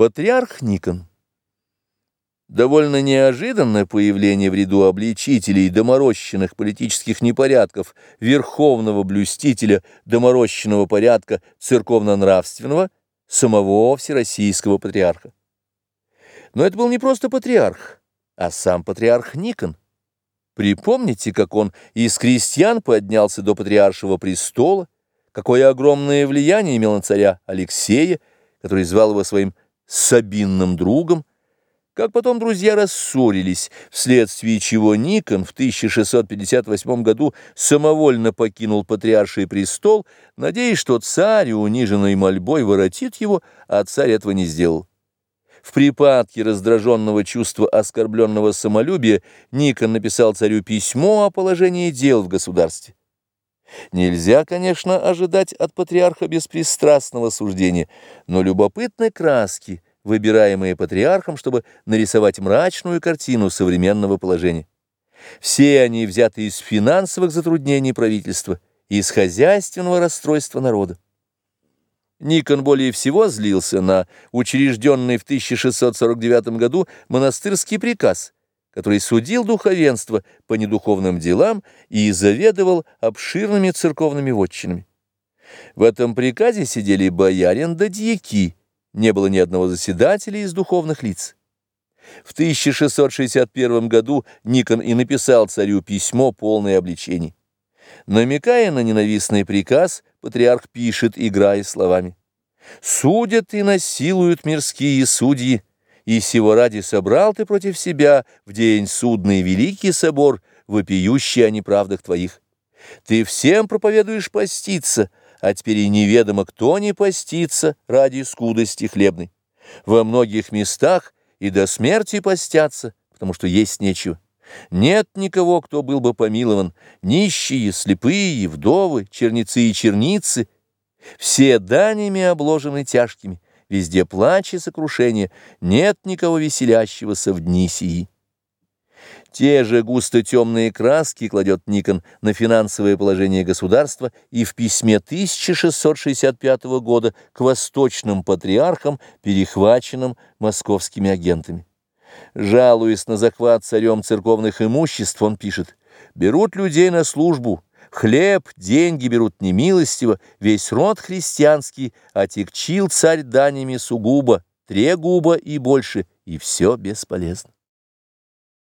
Патриарх Никон. Довольно неожиданное появление в ряду обличителей доморощенных политических непорядков верховного блюстителя доморощенного порядка церковно-нравственного самого всероссийского патриарха. Но это был не просто патриарх, а сам патриарх Никон. Припомните, как он из крестьян поднялся до патриаршего престола, какое огромное влияние имел на царя Алексея, который звал его своим Сабинным другом, как потом друзья рассорились, вследствие чего Никон в 1658 году самовольно покинул патриарший престол, надеясь, что царь, униженный мольбой, воротит его, а царь этого не сделал. В припадке раздраженного чувства оскорбленного самолюбия Никон написал царю письмо о положении дел в государстве. Нельзя, конечно, ожидать от патриарха беспристрастного суждения, но любопытны краски, выбираемые патриархом, чтобы нарисовать мрачную картину современного положения. Все они взяты из финансовых затруднений правительства и из хозяйственного расстройства народа. Никон более всего злился на учрежденный в 1649 году монастырский приказ – который судил духовенство по недуховным делам и заведовал обширными церковными вотчинами. В этом приказе сидели боярин да дьяки, не было ни одного заседателя из духовных лиц. В 1661 году Никон и написал царю письмо, полное обличений. Намекая на ненавистный приказ, патриарх пишет, играя словами. «Судят и насилуют мирские судьи, и сего ради собрал ты против себя в день судный великий собор, вопиющий о неправдах твоих. Ты всем проповедуешь поститься, а теперь и неведомо, кто не постится ради скудости хлебной. Во многих местах и до смерти постятся, потому что есть нечего. Нет никого, кто был бы помилован, нищие, слепые, вдовы, черницы и черницы, все данями обложены тяжкими, везде плач и сокрушение, нет никого веселящегося в дни сии. Те же густо темные краски кладет Никон на финансовое положение государства и в письме 1665 года к восточным патриархам, перехваченным московскими агентами. Жалуясь на захват царем церковных имуществ, он пишет «Берут людей на службу, Хлеб, деньги берут немилостиво, весь род христианский отекчил царь данями сугубо, трегубо и больше, и все бесполезно.